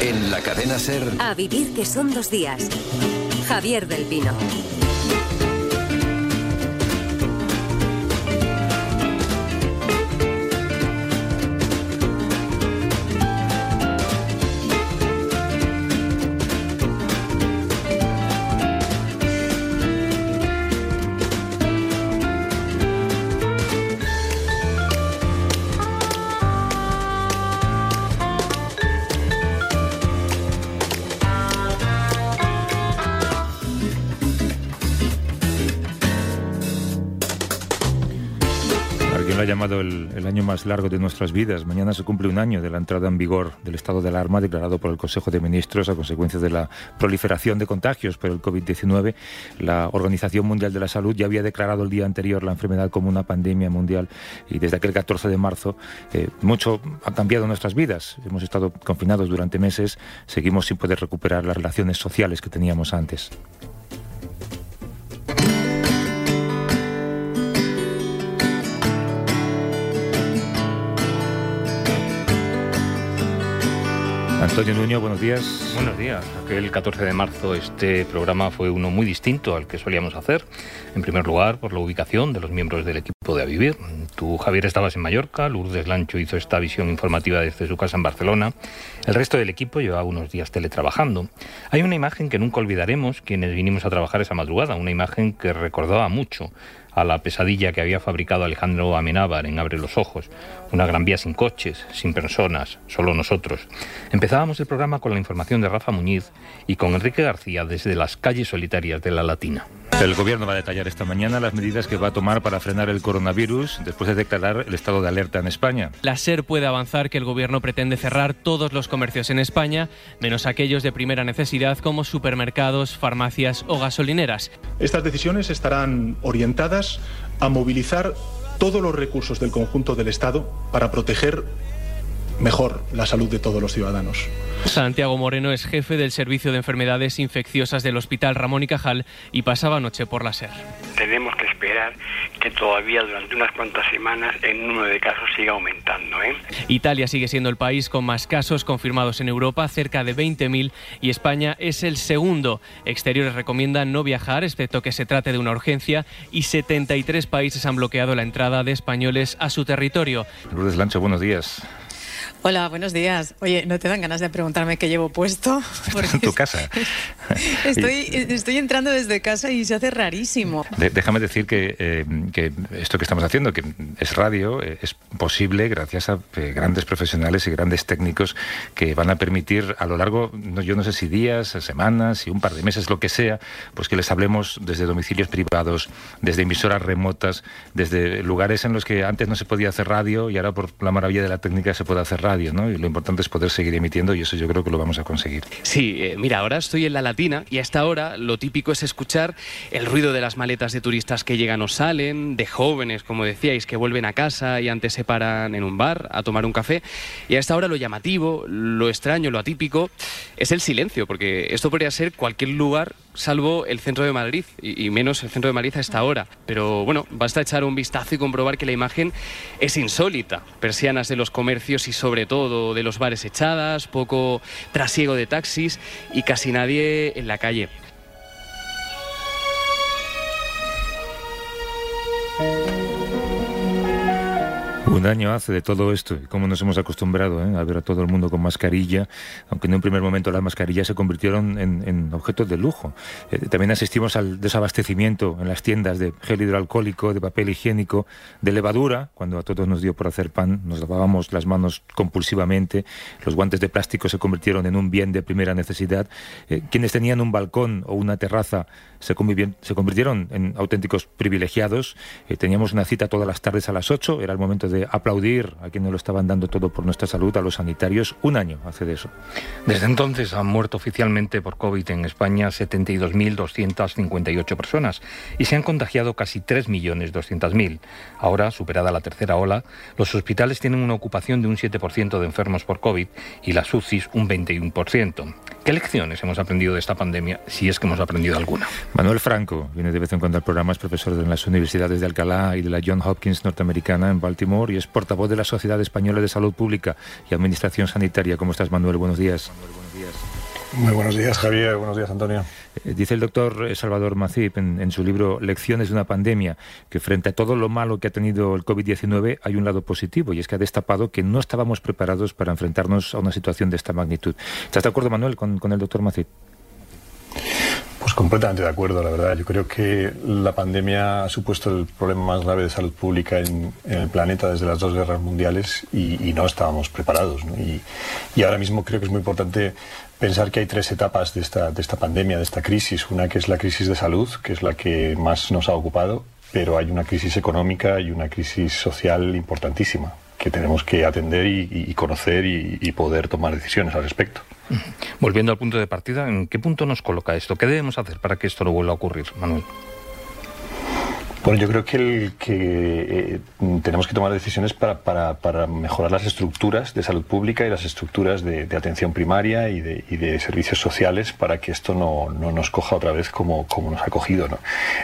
En la cadena Ser. A vivir que son dos días. Javier del Pino. Largo de nuestras vidas. Mañana se cumple un año de la entrada en vigor del estado de alarma declarado por el Consejo de Ministros a consecuencia de la proliferación de contagios por el COVID-19. La Organización Mundial de la Salud ya había declarado el día anterior la enfermedad como una pandemia mundial y desde aquel 14 de marzo eh, mucho ha cambiado nuestras vidas. Hemos estado confinados durante meses, seguimos sin poder recuperar las relaciones sociales que teníamos antes. Antonio Nuño, buenos días. Buenos días. Aquel 14 de marzo este programa fue uno muy distinto al que solíamos hacer. En primer lugar, por la ubicación de los miembros del equipo de A Vivir. Tú, Javier, estabas en Mallorca, Lourdes Lancho hizo esta visión informativa desde su casa en Barcelona. El resto del equipo llevaba unos días teletrabajando. Hay una imagen que nunca olvidaremos quienes vinimos a trabajar esa madrugada, una imagen que recordaba mucho a la pesadilla que había fabricado Alejandro Amenábar en Abre los Ojos. Una gran vía sin coches, sin personas, solo nosotros. Empezábamos el programa con la información de Rafa Muñiz y con Enrique García desde las calles solitarias de La Latina. El gobierno va a detallar esta mañana las medidas que va a tomar para frenar el coronavirus después de declarar el estado de alerta en España. La SER puede avanzar que el gobierno pretende cerrar todos los comercios en España, menos aquellos de primera necesidad como supermercados, farmacias o gasolineras. Estas decisiones estarán orientadas a movilizar todos los recursos del conjunto del Estado para proteger mejor la salud de todos los ciudadanos. Santiago Moreno es jefe del Servicio de Enfermedades Infecciosas del Hospital Ramón y Cajal y pasaba anoche por la SER. Tenemos que esperar que todavía durante unas cuantas semanas el número de casos siga aumentando. ¿eh? Italia sigue siendo el país con más casos confirmados en Europa, cerca de 20.000, y España es el segundo. Exteriores recomiendan no viajar, excepto que se trate de una urgencia, y 73 países han bloqueado la entrada de españoles a su territorio. Lourdes Lancho, buenos días. Hola, buenos días. Oye, ¿no te dan ganas de preguntarme qué llevo puesto? Porque en tu casa. estoy, estoy entrando desde casa y se hace rarísimo. De, déjame decir que, eh, que, esto que estamos haciendo, que es radio, eh, es posible gracias a eh, grandes profesionales y grandes técnicos que van a permitir a lo largo, no, yo no sé si días, semanas, y un par de meses, lo que sea, pues que les hablemos desde domicilios privados, desde emisoras remotas, desde lugares en los que antes no se podía hacer radio y ahora por la maravilla de la técnica se puede hacer radio radio, ¿no? Y lo importante es poder seguir emitiendo y eso yo creo que lo vamos a conseguir. Sí, eh, mira, ahora estoy en la Latina y a esta hora lo típico es escuchar el ruido de las maletas de turistas que llegan o salen, de jóvenes, como decíais, que vuelven a casa y antes se paran en un bar a tomar un café. Y a esta hora lo llamativo, lo extraño, lo atípico es el silencio, porque esto podría ser cualquier lugar salvo el centro de Madrid y, menos el centro de Madrid a esta hora. Pero bueno, basta echar un vistazo y comprobar que la imagen es insólita. Persianas de los comercios y sobre todo de los bares echadas, poco trasiego de taxis y casi nadie en la calle. Un año hace de todo esto y cómo nos hemos acostumbrado ¿eh? a ver a todo el mundo con mascarilla, aunque en un primer momento las mascarillas se convirtieron en, en objetos de lujo. Eh, también asistimos al desabastecimiento en las tiendas de gel hidroalcohólico, de papel higiénico, de levadura, cuando a todos nos dio por hacer pan, nos lavábamos las manos compulsivamente, los guantes de plástico se convirtieron en un bien de primera necesidad. Eh, quienes tenían un balcón o una terraza se, se convirtieron en auténticos privilegiados. teníamos una cita todas las tardes a las 8, era el momento de aplaudir a quienes lo estaban dando todo por nuestra salud, a los sanitarios. Un año hace de eso. Desde entonces han muerto oficialmente por COVID en España 72.258 personas y se han contagiado casi 3.200.000. Ahora, superada la tercera ola, los hospitales tienen una ocupación de un 7% de enfermos por COVID y las UCIs un 21%. ¿Qué lecciones hemos aprendido de esta pandemia, si es que hemos aprendido alguna? Manuel Franco viene de vez en cuando al programa, es profesor de las universidades de Alcalá y de la John Hopkins norteamericana en Baltimore y es portavoz de la Sociedad Española de Salud Pública y Administración Sanitaria. ¿Cómo estás, Manuel? Buenos días. días. Muy buenos días, Javier. Buenos días, Antonio. Eh, dice el doctor Salvador Macip en, su libro Lecciones de una pandemia que frente a todo lo malo que ha tenido el COVID-19 hay un lado positivo y es que ha destapado que no estábamos preparados para enfrentarnos a una situación de esta magnitud. ¿Estás de acuerdo, Manuel, con, con el doctor Macip? Completamente de acuerdo, la verdad. Yo creo que la pandemia ha supuesto el problema más grave de salud pública en, el planeta desde las dos guerras mundiales y, no estábamos preparados. Y, y, ahora mismo creo que es muy importante pensar que hay tres etapas de esta, de esta pandemia, de esta crisis. Una que es la crisis de salud, que es la que más nos ha ocupado, pero hay una crisis económica y una crisis social importantísima que tenemos que atender y, conocer y, poder tomar decisiones al respecto. Volviendo al punto de partida, ¿en qué punto nos coloca esto? ¿Qué debemos hacer para que esto no vuelva a ocurrir, Manuel? Bueno, yo creo que, el, que eh, tenemos que tomar decisiones para, para, mejorar las estructuras de salud pública y las estructuras de, atención primaria y de, y de, servicios sociales para que esto no, no, nos coja otra vez como, nos ha cogido.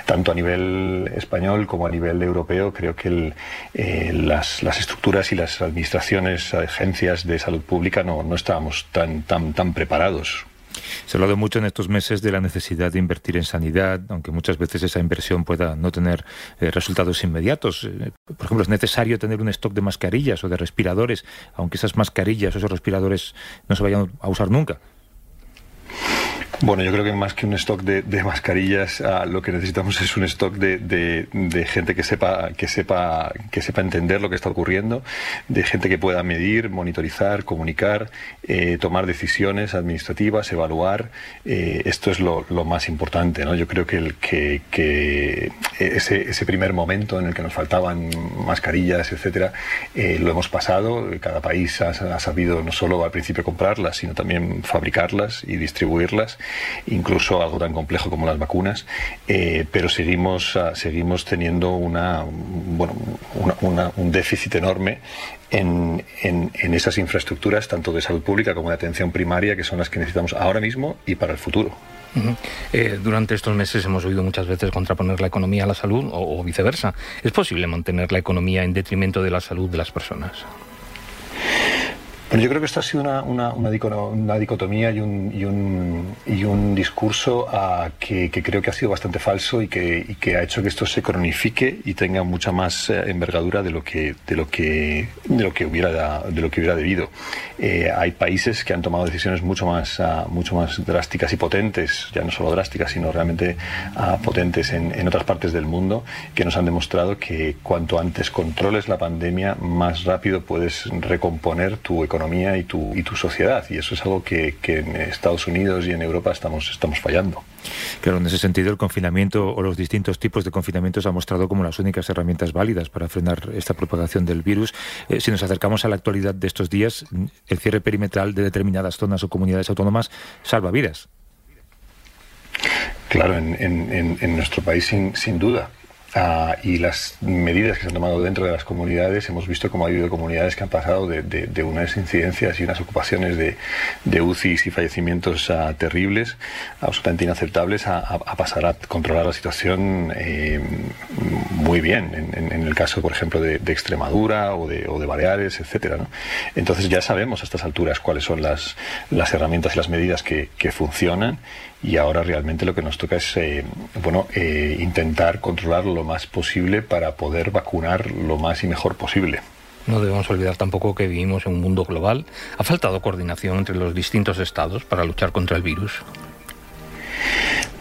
Tanto a nivel español como a nivel europeo, creo que el, eh, las, las, estructuras y las administraciones, agencias de salud pública no, no estábamos tan, tan, tan preparados se ha hablado mucho en estos meses de la necesidad de invertir en sanidad, aunque muchas veces esa inversión pueda no tener eh, resultados inmediatos. Eh, por ejemplo, es necesario tener un stock de mascarillas o de respiradores, aunque esas mascarillas o esos respiradores no se vayan a usar nunca. Bueno, yo creo que más que un stock de, mascarillas, ah, lo que necesitamos es un stock de, gente que sepa, que sepa, que sepa entender lo que está ocurriendo, de gente que pueda medir, monitorizar, comunicar, eh, tomar decisiones administrativas, evaluar. Eh, esto es lo, más importante, ¿no? Yo creo que, el, que, ese, ese, primer momento en el que nos faltaban mascarillas, etcétera, eh, lo hemos pasado. Cada país ha sabido no solo al principio comprarlas, sino también fabricarlas y distribuirlas incluso algo tan complejo como las vacunas, eh, pero seguimos, ah, seguimos teniendo una, bueno, un déficit enorme en, en, esas infraestructuras, tanto de salud pública como de atención primaria, que son las que necesitamos ahora mismo y para el futuro. Eh, durante estos meses hemos oído muchas veces contraponer la economía a la salud o viceversa. ¿Es posible mantener la economía en detrimento de la salud de las personas? Bueno, yo creo que esto ha sido una, una, una dicotomía y un, y un, y un discurso que, que, creo que ha sido bastante falso y que, y que, ha hecho que esto se cronifique y tenga mucha más eh, envergadura de lo que, de lo que, de lo que, hubiera, de lo que hubiera debido. Eh, hay países que han tomado decisiones mucho más, uh, mucho más drásticas y potentes, ya no solo drásticas, sino realmente uh, potentes en, en otras partes del mundo, que nos han demostrado que cuanto antes controles la pandemia, más rápido puedes recomponer tu economía y tu, y tu sociedad. Y eso es algo que, que, en Estados Unidos y en Europa estamos, estamos fallando. Claro, en ese sentido el confinamiento o los distintos tipos de confinamientos han mostrado como las únicas herramientas válidas para frenar esta propagación del virus. Eh, si nos acercamos a la actualidad de estos días, el cierre perimetral de determinadas zonas o comunidades autónomas salva vidas. Claro, en, en, en nuestro país sin, sin duda. Uh, y las medidas que se han tomado dentro de las comunidades, hemos visto cómo ha habido comunidades que han pasado de, de, de unas incidencias y unas ocupaciones de, de UCIs y fallecimientos uh, terribles, absolutamente inaceptables, a, a, pasar a controlar la situación eh, muy bien, en, en, el caso, por ejemplo, de, Extremadura o de, o de Baleares, etcétera. ¿no? Entonces ya sabemos a estas alturas cuáles son las, las herramientas y las medidas que, que funcionan y ahora realmente lo que nos toca es eh, bueno, eh, intentar controlar lo más posible para poder vacunar lo más y mejor posible. No debemos olvidar tampoco que vivimos en un mundo global. ¿Ha faltado coordinación entre los distintos estados para luchar contra el virus?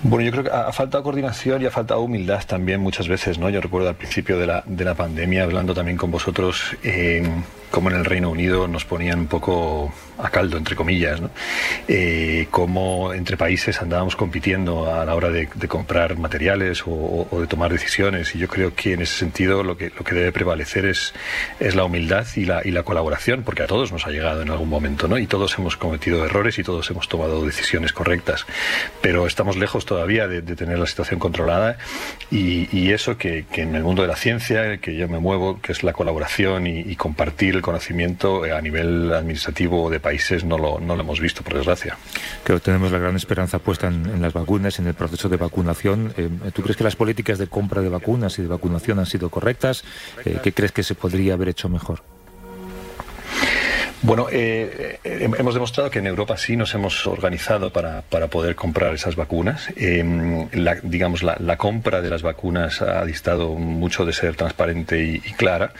Bueno, yo creo que ha faltado coordinación y ha faltado humildad también muchas veces, ¿no? Yo recuerdo al principio de la, de la pandemia, hablando también con vosotros, eh, como en el Reino Unido nos ponían un poco a caldo, entre comillas, ¿no? eh, cómo entre países andábamos compitiendo a la hora de, de comprar materiales o, o, de tomar decisiones. Y yo creo que en ese sentido lo que, lo que debe prevalecer es, es la humildad y la, y la colaboración, porque a todos nos ha llegado en algún momento, ¿no? Y todos hemos cometido errores y todos hemos tomado decisiones correctas. Pero estamos lejos todavía de, de tener la situación controlada y, y eso que, que, en el mundo de la ciencia, que yo me muevo, que es la colaboración y, y compartir conocimiento a nivel administrativo de países no lo, no lo hemos visto, por desgracia. Creo que tenemos la gran esperanza puesta en, en las vacunas, en el proceso de vacunación. Eh, ¿Tú crees que las políticas de compra de vacunas y de vacunación han sido correctas? Eh, ¿Qué crees que se podría haber hecho mejor? Bueno, eh, eh, hemos demostrado que en Europa sí nos hemos organizado para, para poder comprar esas vacunas. Eh, la, digamos, la, la, compra de las vacunas ha distado mucho de ser transparente y, clara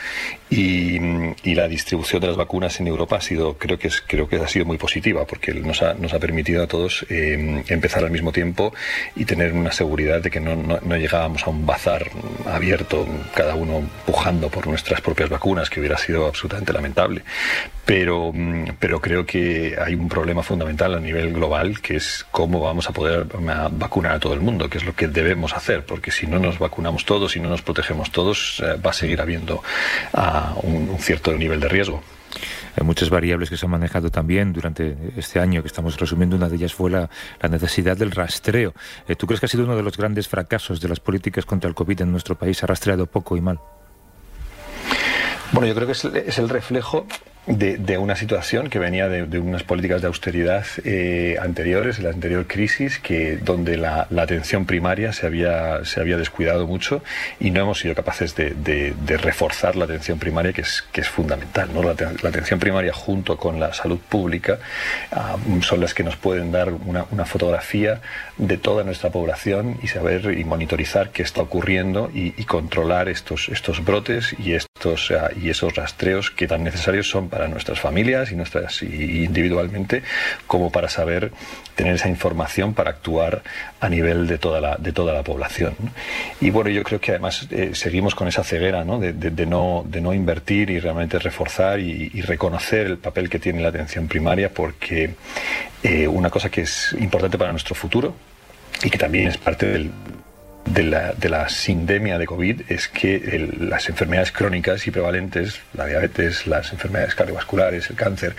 y, y, la distribución de las vacunas en Europa ha sido, creo que, creo que ha sido muy positiva porque nos ha, nos ha permitido a todos empezar al mismo tiempo y tener una seguridad de que no, no, no llegábamos a un bazar abierto, cada uno pujando por nuestras propias vacunas, que hubiera sido absolutamente lamentable. Pero, mm, pero creo que hay un problema fundamental a nivel global, que es cómo vamos a poder vacunar a todo el mundo, que es lo que debemos hacer, porque si no nos vacunamos todos, si no nos protegemos todos, eh, va a seguir habiendo uh, un, un cierto nivel de riesgo. Hay muchas variables que se han manejado también durante este año, que estamos resumiendo. Una de ellas fue la, la necesidad del rastreo. Eh, ¿Tú crees que ha sido uno de los grandes fracasos de las políticas contra el COVID en nuestro país? ¿Se ha rastreado poco y mal? Bueno, yo creo que es, es el reflejo de, de, una situación que venía de, unas políticas de austeridad eh, anteriores, la anterior crisis, que donde la, atención primaria se había, se había descuidado mucho y no hemos sido capaces de, reforzar la atención primaria, que es, que es fundamental. ¿no? La, la, atención primaria junto con la salud pública uh, son las que nos pueden dar una, una, fotografía de toda nuestra población y saber y monitorizar qué está ocurriendo y, y controlar estos, estos brotes y, estos, uh, y esos rastreos que tan necesarios son para nuestras familias y, nuestras, y individualmente como para saber tener esa información para actuar a nivel de toda la, de toda la población. Y bueno, yo creo que además eh, seguimos con esa ceguera ¿no? De, no, de no invertir y realmente reforzar y, y, reconocer el papel que tiene la atención primaria porque eh, una cosa que es importante para nuestro futuro y que también es parte del, de la, de la sindemia de COVID es que el, las enfermedades crónicas y prevalentes, la diabetes, las enfermedades cardiovasculares, el cáncer,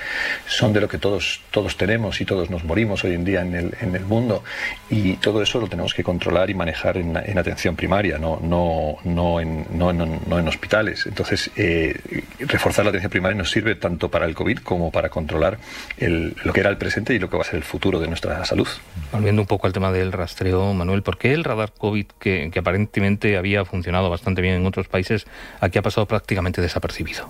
son de lo que todos, todos tenemos y todos nos morimos hoy en día en el, en el mundo. Y todo eso lo tenemos que controlar y manejar en, en atención primaria, no, no, no, en, no, en, no en hospitales. Entonces, eh, reforzar la atención primaria nos sirve tanto para el COVID como para controlar el, lo que era el presente y lo que va a ser el futuro de nuestra salud. Volviendo un poco al tema del rastreo, Manuel, ¿por qué el radar COVID que, que, aparentemente había funcionado bastante bien en otros países, aquí ha pasado prácticamente desapercibido.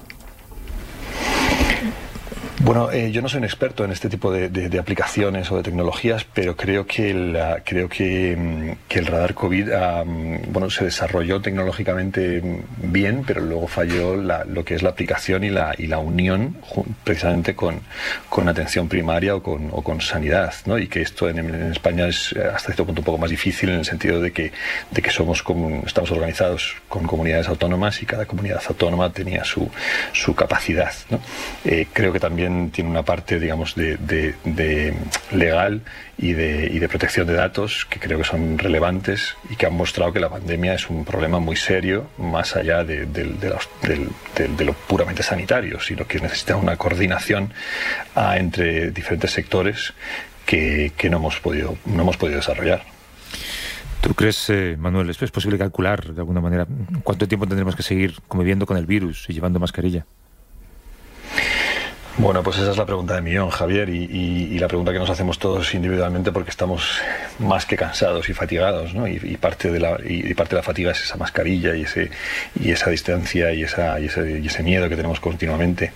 Bueno, eh, yo no soy un experto en este tipo de, de, de, aplicaciones o de tecnologías, pero creo que el, creo que, que el radar COVID um, bueno, se desarrolló tecnológicamente bien, pero luego falló la, lo que es la aplicación y la, y la unión precisamente con, con atención primaria o con, o con sanidad. ¿no? Y que esto en, en, España es eh, hasta cierto punto un poco más difícil en el sentido de que, de que somos como, estamos organizados con comunidades autónomas y cada comunidad autónoma tenía su, su capacidad. ¿no? Eh, creo que también tiene una parte, digamos, de, de, de legal y de, y de, protección de datos que creo que son relevantes y que han mostrado que la pandemia es un problema muy serio, más allá de, lo puramente sanitario, sino que necesita una coordinación a, entre diferentes sectores que, que no, hemos podido, no hemos podido desarrollar. ¿Tú crees, eh, Manuel, es posible calcular de alguna manera cuánto tiempo tendremos que seguir conviviendo con el virus y llevando mascarilla? Bueno, pues esa es la pregunta de millón, Javier, y, la pregunta que nos hacemos todos individualmente porque estamos más que cansados y fatigados, ¿no? Y, y parte, de la, parte de la fatiga es esa mascarilla y, ese, y esa distancia y, ese, miedo que tenemos continuamente.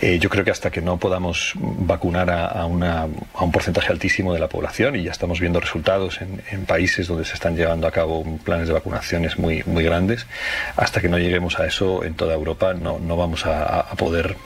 Eh, yo creo que hasta que no podamos vacunar a, un porcentaje altísimo de la población, y ya estamos viendo resultados en, países donde se están llevando a cabo planes de vacunaciones muy, muy grandes, hasta que no lleguemos a eso en toda Europa no, no vamos a poder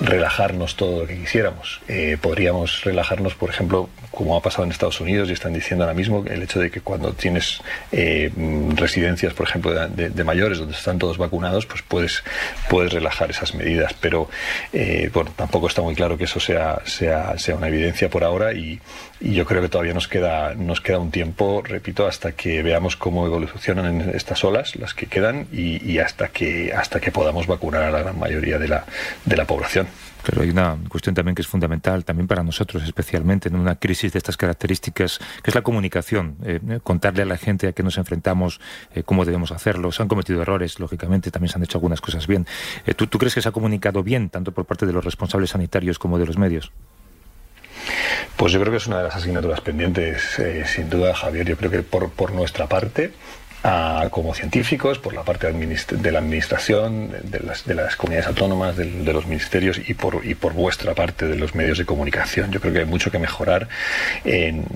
relajarnos todo lo que quisiéramos. Eh, podríamos relajarnos, por ejemplo, como ha pasado en Estados Unidos y están diciendo ahora mismo, el hecho de que cuando tienes eh, residencias, por ejemplo, de, de, mayores donde están todos vacunados, pues puedes, puedes relajar esas medidas. Pero eh, bueno, tampoco está muy claro que eso sea, sea, sea una evidencia por ahora y, yo creo que todavía nos queda, nos queda un tiempo, repito, hasta que veamos cómo evolucionan estas olas, las que quedan, y, y hasta, que, hasta que podamos vacunar a la gran mayoría de la, de la población. Pero hay una cuestión también que es fundamental, también para nosotros especialmente, en una crisis de estas características, que es la comunicación. Eh, contarle a la gente a qué nos enfrentamos, eh, cómo debemos hacerlo. Se han cometido errores, lógicamente, también se han hecho algunas cosas bien. Eh, ¿tú, ¿Tú crees que se ha comunicado bien, tanto por parte de los responsables sanitarios como de los medios? Pues yo creo que es una de las asignaturas pendientes, eh, sin duda, Javier. Yo creo que por, por nuestra parte como científicos, por la parte de la administración, de las, de las comunidades autónomas, de, los ministerios y por, y por vuestra parte de los medios de comunicación. Yo creo que hay mucho que mejorar.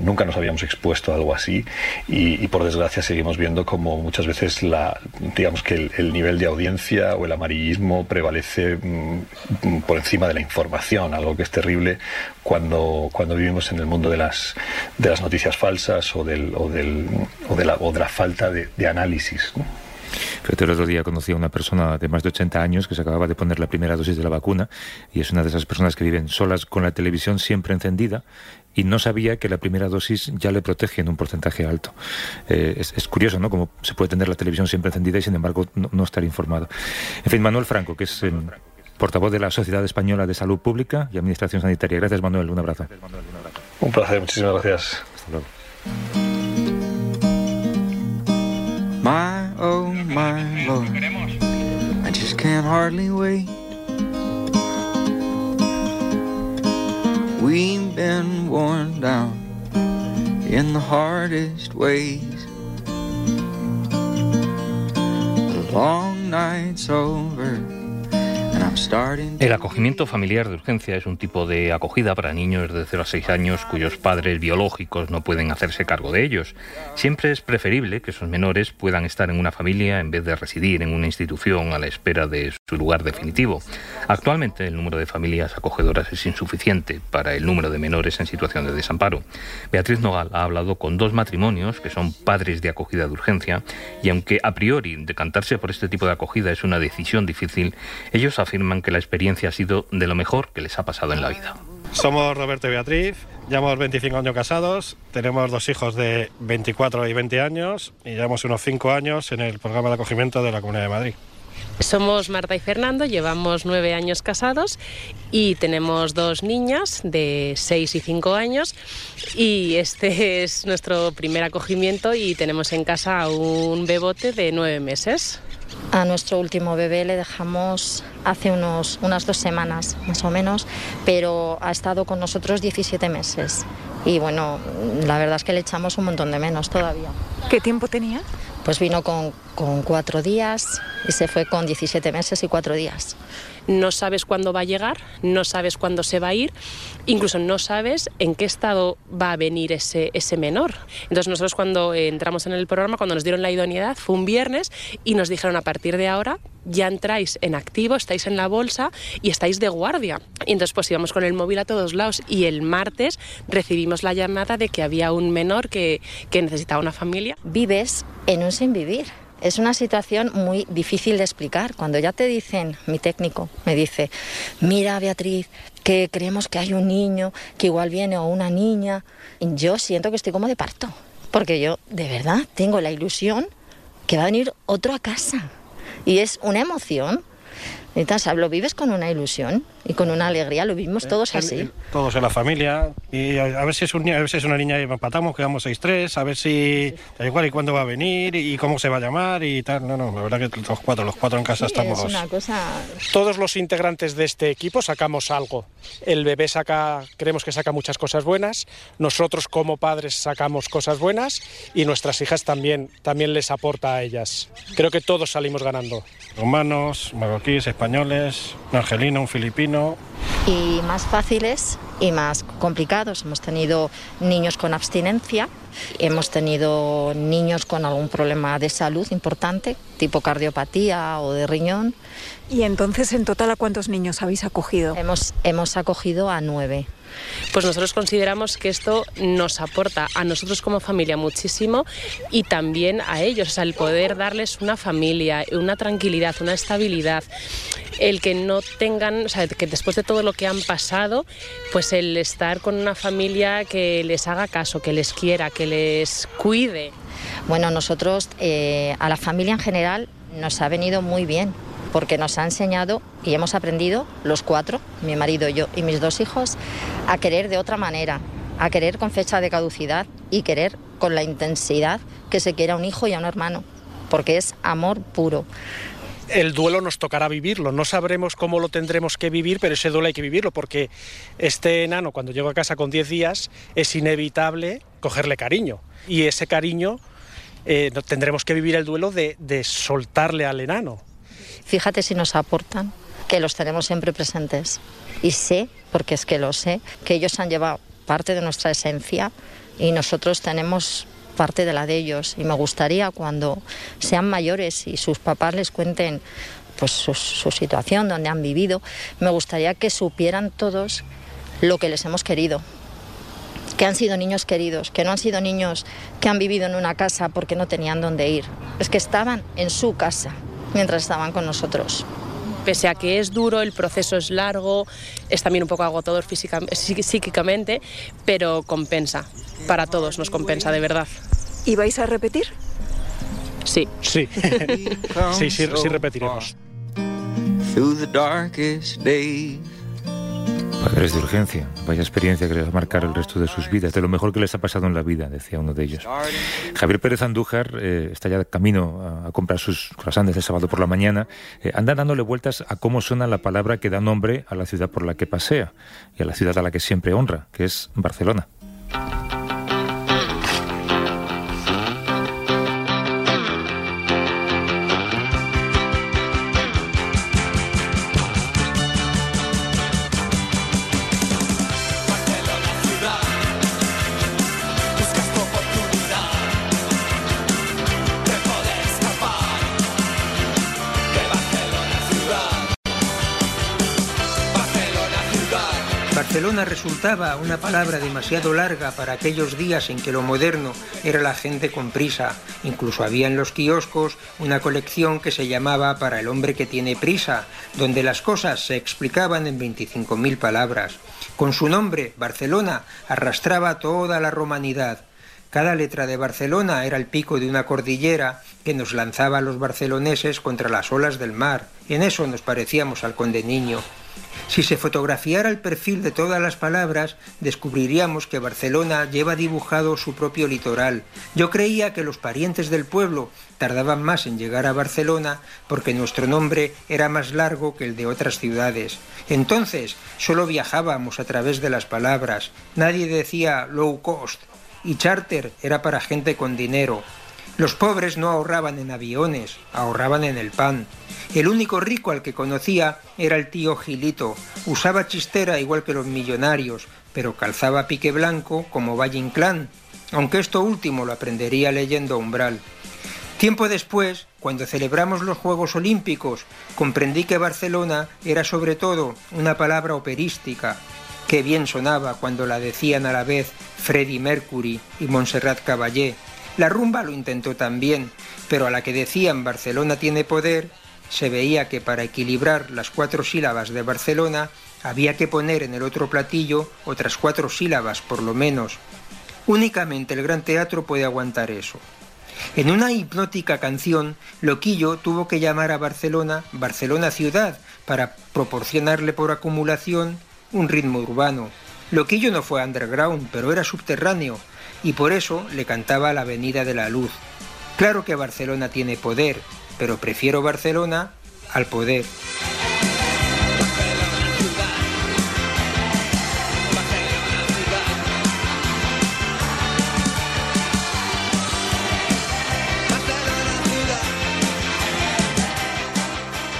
nunca nos habíamos expuesto a algo así y, por desgracia seguimos viendo como muchas veces la, digamos que el, nivel de audiencia o el amarillismo prevalece mm, por encima de la información, algo que es terrible cuando, cuando vivimos en el mundo de las, de las noticias falsas o, del, o, del, o, de, la, o de la falta de, de análisis. ¿no? el otro día conocí a una persona de más de 80 años que se acababa de poner la primera dosis de la vacuna y es una de esas personas que viven solas con la televisión siempre encendida y no sabía que la primera dosis ya le protege en un porcentaje alto. Eh, es, curioso, ¿no? Cómo se puede tener la televisión siempre encendida y sin embargo no, estar informado. En fin, Manuel Franco, que es em, portavoz de la Sociedad Española de Salud Pública y Administración Sanitaria. Gracias, Manuel. Un abrazo. Un placer, muchísimas gracias. Hasta luego. My, oh my Lord, I just can't hardly wait. We've been worn down in the hardest ways. The long night's over. El acogimiento familiar de urgencia es un tipo de acogida para niños de 0 a 6 años cuyos padres biológicos no pueden hacerse cargo de ellos. Siempre es preferible que esos menores puedan estar en una familia en vez de residir en una institución a la espera de su lugar definitivo. Actualmente el número de familias acogedoras es insuficiente para el número de menores en situación de desamparo. Beatriz Nogal ha hablado con dos matrimonios que son padres de acogida de urgencia y aunque a priori decantarse por este tipo de acogida es una decisión difícil, ellos afirman que la experiencia ha sido de lo mejor que les ha pasado en la vida. Somos Roberto y Beatriz, llevamos 25 años casados, tenemos dos hijos de 24 y 20 años y llevamos unos 5 años en el programa de acogimiento de la Comunidad de Madrid. Somos Marta y Fernando, llevamos nueve años casados y tenemos dos niñas de 6 y 5 años y este es nuestro primer acogimiento y tenemos en casa un bebote de nueve meses. A nuestro último bebé le dejamos hace unos, unas dos semanas, más o menos, pero ha estado con nosotros 17 meses. Y bueno, la verdad es que le echamos un montón de menos todavía. ¿Qué tiempo tenía? Pues vino con, con cuatro días y se fue con 17 meses y cuatro días no sabes cuándo va a llegar, no sabes cuándo se va a ir, incluso no sabes en qué estado va a venir ese, ese menor. Entonces nosotros cuando entramos en el programa, cuando nos dieron la idoneidad, fue un viernes y nos dijeron a partir de ahora ya entráis en activo, estáis en la bolsa y estáis de guardia. Y entonces pues íbamos con el móvil a todos lados y el martes recibimos la llamada de que había un menor que, que necesitaba una familia. Vives en un sin vivir es una situación muy difícil de explicar. Cuando ya te dicen, mi técnico me dice, mira Beatriz, que creemos que hay un niño que igual viene o una niña, yo siento que estoy como de parto, porque yo de verdad tengo la ilusión que va a venir otro a casa. Y es una emoción entonces, lo vives con una ilusión y con una alegría, lo vivimos todos así. Todos en la familia, y a, ver si es, un, a ver si es una niña y empatamos, quedamos 6-3, a ver si igual y cuándo va a venir y cómo se va a llamar y tal. No, no, la verdad que los cuatro, los cuatro en casa estamos. Es una cosa... Todos los integrantes de este equipo sacamos algo. El bebé saca, creemos que saca muchas cosas buenas, nosotros como padres sacamos cosas buenas y nuestras hijas también, también les aporta a ellas. Creo que todos salimos ganando. Humanos, marroquíes, españoles, un argelino, un filipino. Y más fáciles y más complicados. Hemos tenido niños con abstinencia, hemos tenido niños con algún problema de salud importante, tipo cardiopatía o de riñón. ¿Y entonces en total a cuántos niños habéis acogido? Hemos, hemos acogido a nueve pues nosotros consideramos que esto nos aporta a nosotros como familia muchísimo y también a ellos, o sea, el poder darles una familia, una tranquilidad, una estabilidad, el que no tengan, o sea, que después de todo lo que han pasado, pues el estar con una familia que les haga caso, que les quiera, que les cuide. Bueno, nosotros eh, a la familia en general nos ha venido muy bien porque nos ha enseñado y hemos aprendido los cuatro, mi marido, yo y mis dos hijos, a querer de otra manera, a querer con fecha de caducidad y querer con la intensidad que se quiera a un hijo y a un hermano, porque es amor puro. El duelo nos tocará vivirlo, no sabremos cómo lo tendremos que vivir, pero ese duelo hay que vivirlo, porque este enano cuando llega a casa con 10 días es inevitable cogerle cariño, y ese cariño eh, tendremos que vivir el duelo de, de soltarle al enano. Fíjate si nos aportan, que los tenemos siempre presentes. Y sé, porque es que lo sé, que ellos han llevado parte de nuestra esencia y nosotros tenemos parte de la de ellos. Y me gustaría cuando sean mayores y sus papás les cuenten pues su, su situación, donde han vivido, me gustaría que supieran todos lo que les hemos querido, que han sido niños queridos, que no han sido niños que han vivido en una casa porque no tenían dónde ir. Es que estaban en su casa mientras estaban con nosotros. Pese a que es duro, el proceso es largo, es también un poco agotador física, psí- psíquicamente, pero compensa. Para todos nos compensa, de verdad. ¿Y vais a repetir? Sí. Sí, sí, sí, sí repetiremos. Through the darkest days. Padres de urgencia, vaya experiencia que les va a marcar el resto de sus vidas, de lo mejor que les ha pasado en la vida, decía uno de ellos. Javier Pérez Andújar eh, está ya camino a, a comprar sus croissants de sábado por la mañana. Eh, anda dándole vueltas a cómo suena la palabra que da nombre a la ciudad por la que pasea y a la ciudad a la que siempre honra, que es Barcelona. Resultaba una palabra demasiado larga para aquellos días en que lo moderno era la gente con prisa. Incluso había en los kioscos una colección que se llamaba Para el hombre que tiene prisa, donde las cosas se explicaban en 25.000 palabras. Con su nombre, Barcelona, arrastraba toda la romanidad. Cada letra de Barcelona era el pico de una cordillera que nos lanzaba a los barceloneses contra las olas del mar. En eso nos parecíamos al conde niño. Si se fotografiara el perfil de todas las palabras, descubriríamos que Barcelona lleva dibujado su propio litoral. Yo creía que los parientes del pueblo tardaban más en llegar a Barcelona porque nuestro nombre era más largo que el de otras ciudades. Entonces, solo viajábamos a través de las palabras. Nadie decía low cost y charter era para gente con dinero. Los pobres no ahorraban en aviones, ahorraban en el pan. El único rico al que conocía era el tío Gilito. Usaba chistera igual que los millonarios, pero calzaba pique blanco como Valle Inclán, aunque esto último lo aprendería leyendo Umbral. Tiempo después, cuando celebramos los Juegos Olímpicos, comprendí que Barcelona era sobre todo una palabra operística. Qué bien sonaba cuando la decían a la vez Freddie Mercury y Montserrat Caballé. La rumba lo intentó también, pero a la que decían Barcelona tiene poder, se veía que para equilibrar las cuatro sílabas de Barcelona había que poner en el otro platillo otras cuatro sílabas por lo menos. Únicamente el Gran Teatro puede aguantar eso. En una hipnótica canción, Loquillo tuvo que llamar a Barcelona Barcelona Ciudad para proporcionarle por acumulación un ritmo urbano. Loquillo no fue underground, pero era subterráneo, y por eso le cantaba la Avenida de la Luz. Claro que Barcelona tiene poder, pero prefiero Barcelona al poder.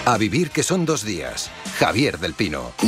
A vivir que son dos días. Javier del Pino.